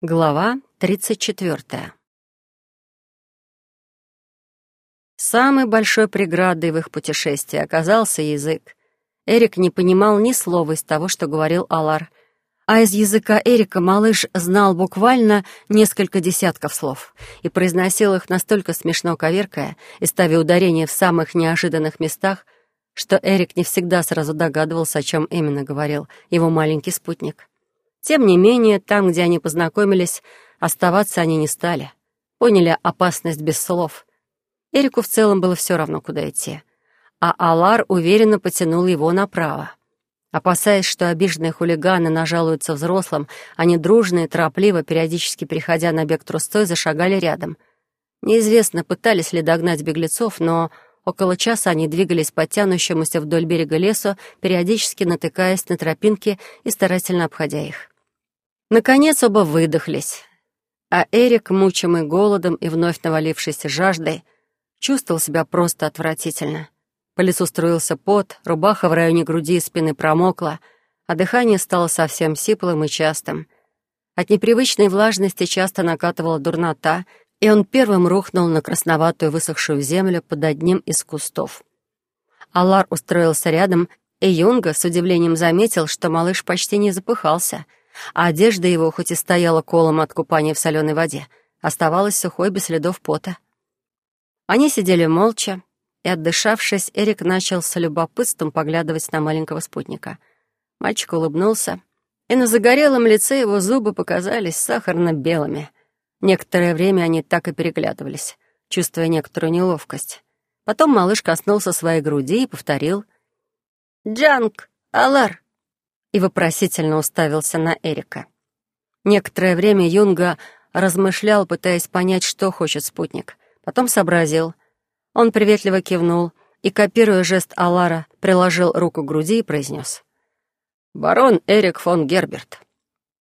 Глава 34. Самой большой преградой в их путешествии оказался язык. Эрик не понимал ни слова из того, что говорил Алар, а из языка Эрика малыш знал буквально несколько десятков слов и произносил их настолько смешно коверкая и ставя ударение в самых неожиданных местах, что Эрик не всегда сразу догадывался, о чем именно говорил его маленький спутник. Тем не менее, там, где они познакомились, оставаться они не стали. Поняли опасность без слов. Эрику в целом было все равно, куда идти. А Алар уверенно потянул его направо. Опасаясь, что обиженные хулиганы нажалуются взрослым, они дружно и торопливо, периодически переходя на бег трустой, зашагали рядом. Неизвестно, пытались ли догнать беглецов, но около часа они двигались по тянущемуся вдоль берега лесу, периодически натыкаясь на тропинки и старательно обходя их. Наконец оба выдохлись, а Эрик, мучимый голодом и вновь навалившийся жаждой, чувствовал себя просто отвратительно. По лицу струился пот, рубаха в районе груди и спины промокла, а дыхание стало совсем сиплым и частым. От непривычной влажности часто накатывала дурнота, и он первым рухнул на красноватую высохшую землю под одним из кустов. Алар устроился рядом, и Юнга с удивлением заметил, что малыш почти не запыхался — а одежда его, хоть и стояла колом от купания в соленой воде, оставалась сухой без следов пота. Они сидели молча, и, отдышавшись, Эрик начал с любопытством поглядывать на маленького спутника. Мальчик улыбнулся, и на загорелом лице его зубы показались сахарно-белыми. Некоторое время они так и переглядывались, чувствуя некоторую неловкость. Потом малыш коснулся своей груди и повторил «Джанг, Алар!» И вопросительно уставился на Эрика. Некоторое время Юнга размышлял, пытаясь понять, что хочет спутник. Потом сообразил. Он приветливо кивнул и, копируя жест Алара, приложил руку к груди и произнес. «Барон Эрик фон Герберт».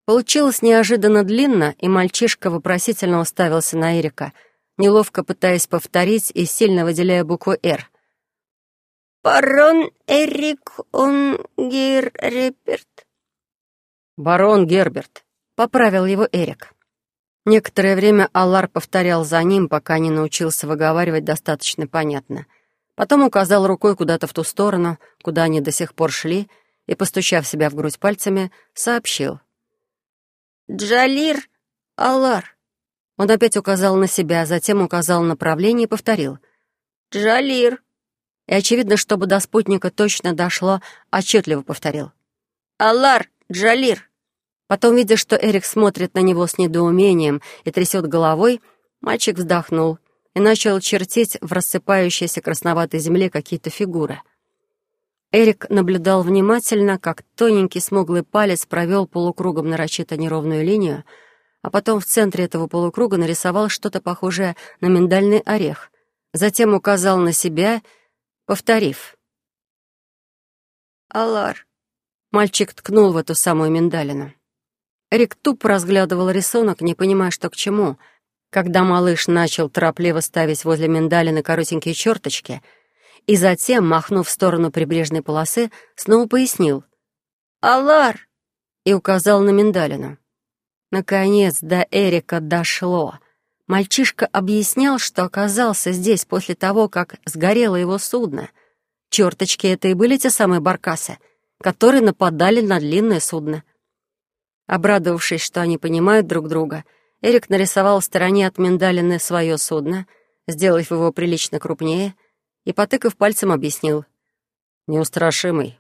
Получилось неожиданно длинно, и мальчишка вопросительно уставился на Эрика, неловко пытаясь повторить и сильно выделяя букву «Р», «Барон Эрик Унгерберт». «Барон Герберт», — поправил его Эрик. Некоторое время Аллар повторял за ним, пока не научился выговаривать достаточно понятно. Потом указал рукой куда-то в ту сторону, куда они до сих пор шли, и, постучав себя в грудь пальцами, сообщил. «Джалир Аллар». Он опять указал на себя, затем указал направление и повторил. «Джалир и, очевидно, чтобы до спутника точно дошло, отчетливо повторил. «Аллар, Джалир!» Потом, видя, что Эрик смотрит на него с недоумением и трясет головой, мальчик вздохнул и начал чертить в рассыпающейся красноватой земле какие-то фигуры. Эрик наблюдал внимательно, как тоненький смуглый палец провел полукругом нарочито неровную линию, а потом в центре этого полукруга нарисовал что-то похожее на миндальный орех, затем указал на себя — повторив. «Алар». Мальчик ткнул в эту самую миндалину. Эрик тупо разглядывал рисунок, не понимая, что к чему. Когда малыш начал торопливо ставить возле миндалины коротенькие черточки и затем, махнув в сторону прибрежной полосы, снова пояснил. «Алар!» и указал на миндалину. Наконец до Эрика дошло — Мальчишка объяснял, что оказался здесь после того, как сгорело его судно. Черточки это и были те самые баркасы, которые нападали на длинное судно. Обрадовавшись, что они понимают друг друга, Эрик нарисовал в стороне от миндалины свое судно, сделав его прилично крупнее, и, потыкав пальцем, объяснил. «Неустрашимый».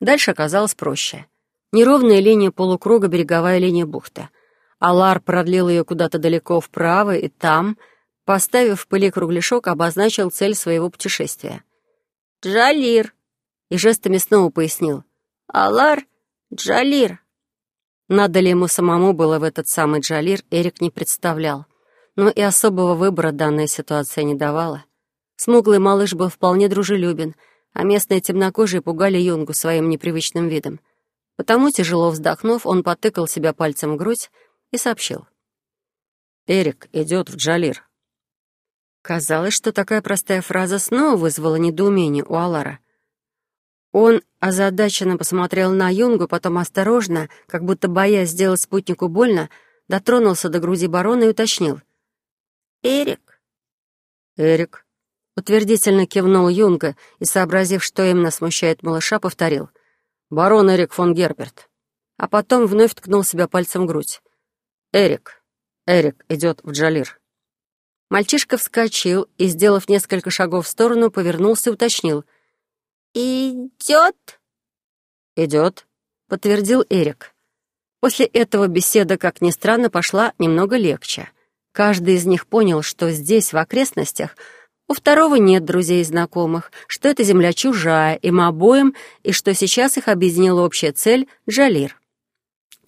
Дальше оказалось проще. Неровная линия полукруга, береговая линия бухты — Алар продлил ее куда-то далеко вправо, и там, поставив в пыли кругляшок, обозначил цель своего путешествия. «Джалир!» и жестами снова пояснил. «Алар Джалир!» Надо ли ему самому было в этот самый Джалир, Эрик не представлял. Но и особого выбора данная ситуация не давала. Смуглый малыш был вполне дружелюбен, а местные темнокожие пугали Юнгу своим непривычным видом. Потому, тяжело вздохнув, он потыкал себя пальцем в грудь, и сообщил. «Эрик идет в Джалир». Казалось, что такая простая фраза снова вызвала недоумение у Алара. Он озадаченно посмотрел на Юнгу, потом осторожно, как будто боясь сделать спутнику больно, дотронулся до груди барона и уточнил. «Эрик?» «Эрик», — утвердительно кивнул Юнга и, сообразив, что именно смущает малыша, повторил. «Барон Эрик фон Герберт». А потом вновь ткнул себя пальцем в грудь. «Эрик, Эрик идет в Джалир». Мальчишка вскочил и, сделав несколько шагов в сторону, повернулся и уточнил. «Идет?» «Идет», — подтвердил Эрик. После этого беседа, как ни странно, пошла немного легче. Каждый из них понял, что здесь, в окрестностях, у второго нет друзей и знакомых, что эта земля чужая им обоим, и что сейчас их объединила общая цель — Джалир.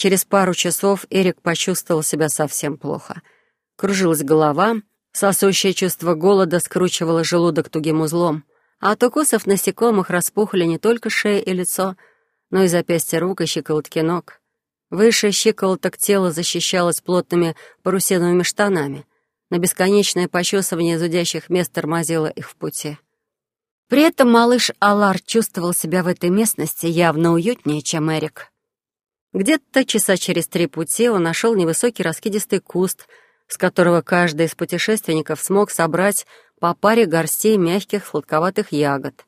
Через пару часов Эрик почувствовал себя совсем плохо. Кружилась голова, сосущее чувство голода скручивало желудок тугим узлом, а от укусов насекомых распухли не только шея и лицо, но и запястья рук и щиколотки ног. Выше щиколоток тело защищалось плотными парусиновыми штанами, но бесконечное почесывание зудящих мест тормозило их в пути. При этом малыш Алар чувствовал себя в этой местности явно уютнее, чем Эрик. Где-то часа через три пути он нашел невысокий раскидистый куст, с которого каждый из путешественников смог собрать по паре горстей мягких сладковатых ягод.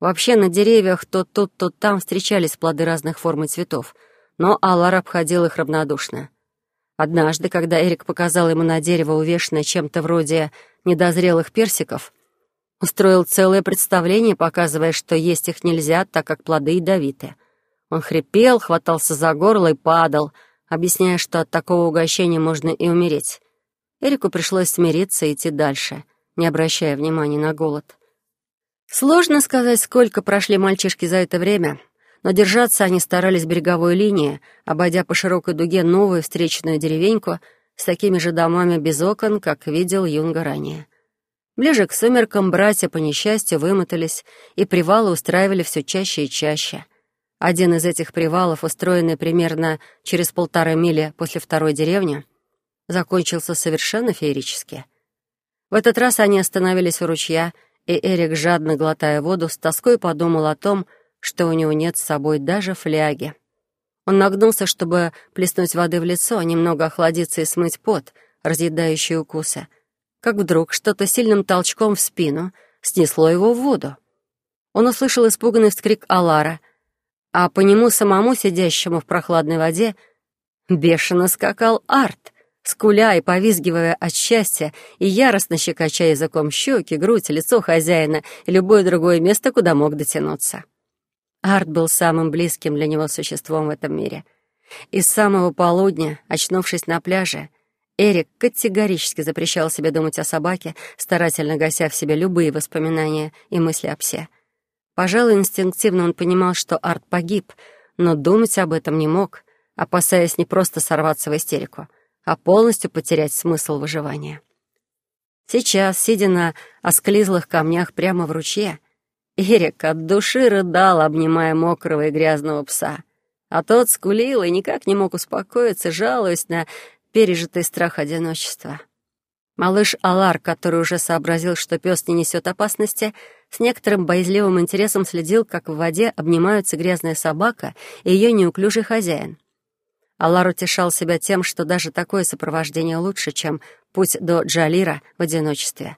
Вообще на деревьях то тут, то там встречались плоды разных форм и цветов — но Алар обходил их равнодушно. Однажды, когда Эрик показал ему на дерево, увешанное чем-то вроде недозрелых персиков, устроил целое представление, показывая, что есть их нельзя, так как плоды ядовиты. Он хрипел, хватался за горло и падал, объясняя, что от такого угощения можно и умереть. Эрику пришлось смириться и идти дальше, не обращая внимания на голод. Сложно сказать, сколько прошли мальчишки за это время — но держаться они старались береговой линии, обойдя по широкой дуге новую встречную деревеньку с такими же домами без окон, как видел Юнга ранее. Ближе к сумеркам братья по несчастью вымотались, и привалы устраивали все чаще и чаще. Один из этих привалов, устроенный примерно через полторы мили после второй деревни, закончился совершенно феерически. В этот раз они остановились у ручья, и Эрик, жадно глотая воду, с тоской подумал о том, что у него нет с собой даже фляги. Он нагнулся, чтобы плеснуть воды в лицо, немного охладиться и смыть пот, разъедающий укусы. Как вдруг что-то сильным толчком в спину снесло его в воду. Он услышал испуганный вскрик Алара, а по нему самому, сидящему в прохладной воде, бешено скакал Арт, скуля и повизгивая от счастья и яростно щекоча языком щеки, грудь, лицо хозяина и любое другое место, куда мог дотянуться. Арт был самым близким для него существом в этом мире. И с самого полудня, очнувшись на пляже, Эрик категорически запрещал себе думать о собаке, старательно гася в себе любые воспоминания и мысли о псе. Пожалуй, инстинктивно он понимал, что Арт погиб, но думать об этом не мог, опасаясь не просто сорваться в истерику, а полностью потерять смысл выживания. Сейчас, сидя на осклизлых камнях прямо в ручье, Эрик от души рыдал, обнимая мокрого и грязного пса. А тот скулил и никак не мог успокоиться, жалуясь на пережитый страх одиночества. Малыш Алар, который уже сообразил, что пес не несет опасности, с некоторым боязливым интересом следил, как в воде обнимаются грязная собака и ее неуклюжий хозяин. Алар утешал себя тем, что даже такое сопровождение лучше, чем путь до Джалира в одиночестве.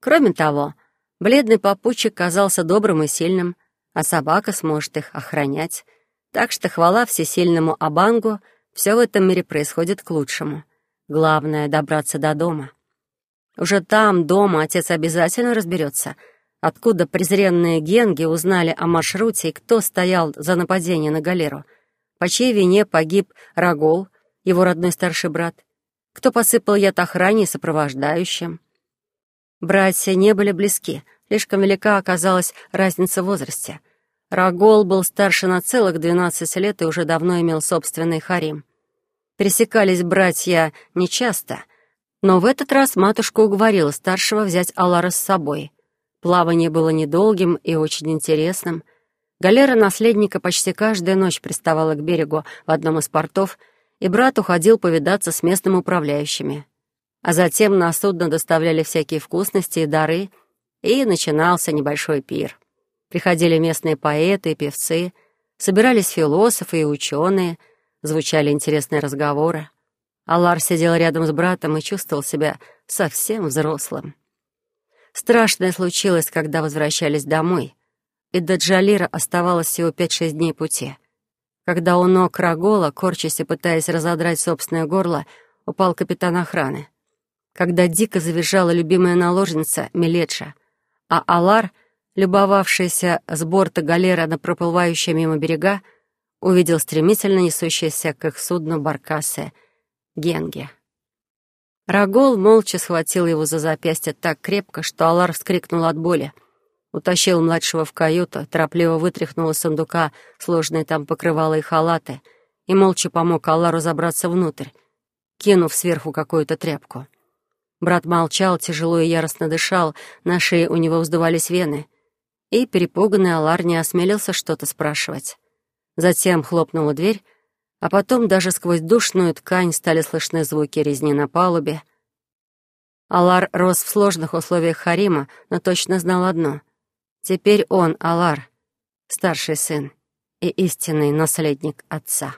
Кроме того, Бледный попутчик казался добрым и сильным, а собака сможет их охранять. Так что хвала всесильному Абангу, все в этом мире происходит к лучшему. Главное — добраться до дома. Уже там, дома, отец обязательно разберется, откуда презренные генги узнали о маршруте и кто стоял за нападение на галеру, по чьей вине погиб Рагол, его родной старший брат, кто посыпал яд охране и сопровождающим. Братья не были близки, слишком велика оказалась разница в возрасте. Рагол был старше на целых двенадцать лет и уже давно имел собственный харим. Пересекались братья нечасто, но в этот раз матушка уговорила старшего взять Алара с собой. Плавание было недолгим и очень интересным. Галера наследника почти каждую ночь приставала к берегу в одном из портов, и брат уходил повидаться с местными управляющими а затем на судно доставляли всякие вкусности и дары, и начинался небольшой пир. Приходили местные поэты и певцы, собирались философы и ученые, звучали интересные разговоры. Алар сидел рядом с братом и чувствовал себя совсем взрослым. Страшное случилось, когда возвращались домой, и до Джалира оставалось всего пять-шесть дней пути. Когда у ног Рагола, корчась и пытаясь разодрать собственное горло, упал капитан охраны. Когда дико завизжала любимая наложница Милетша, а Алар, любовавшийся с борта галера на проплывающие мимо берега, увидел стремительно несущиеся к их судну баркасы Генги. Рагол молча схватил его за запястье так крепко, что Алар вскрикнул от боли. Утащил младшего в каюту, торопливо вытряхнул из сундука сложные там покрывала и халаты и молча помог Аллару забраться внутрь, кинув сверху какую-то тряпку. Брат молчал, тяжело и яростно дышал, на шее у него вздувались вены, и перепуганный Алар не осмелился что-то спрашивать. Затем хлопнула дверь, а потом даже сквозь душную ткань стали слышны звуки резни на палубе. Алар рос в сложных условиях Харима, но точно знал одно. Теперь он, Алар, старший сын и истинный наследник отца.